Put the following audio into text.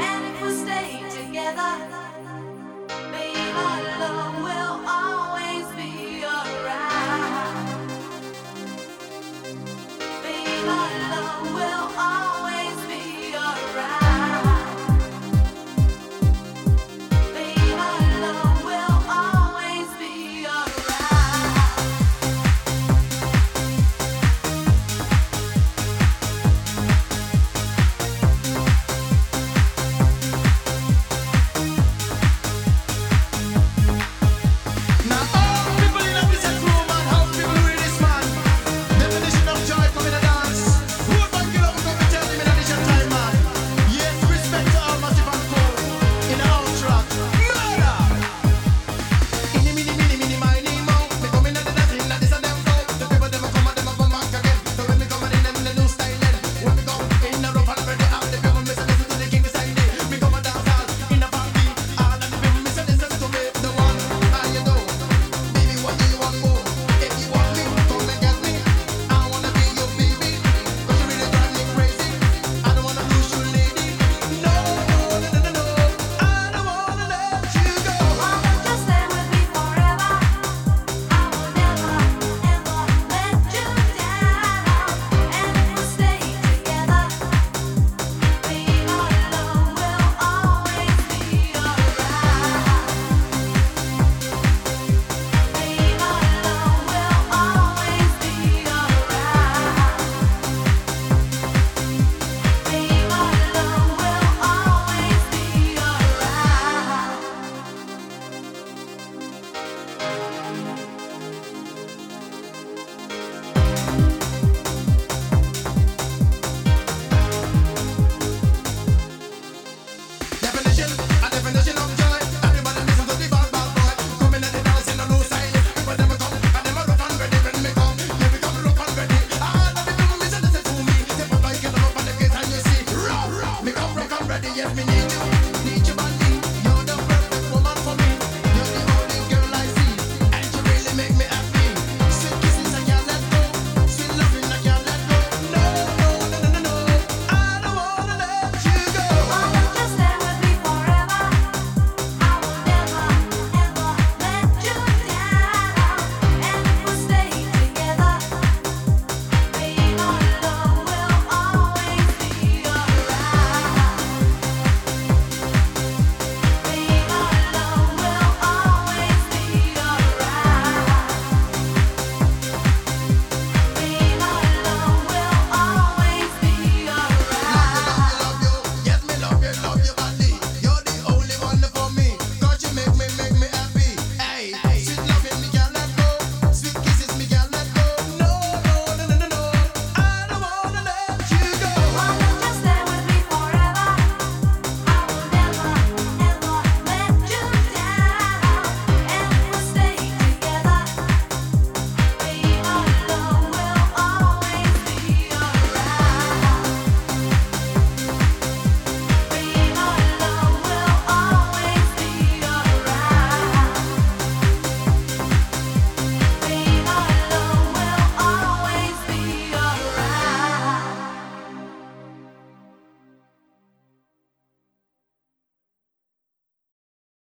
And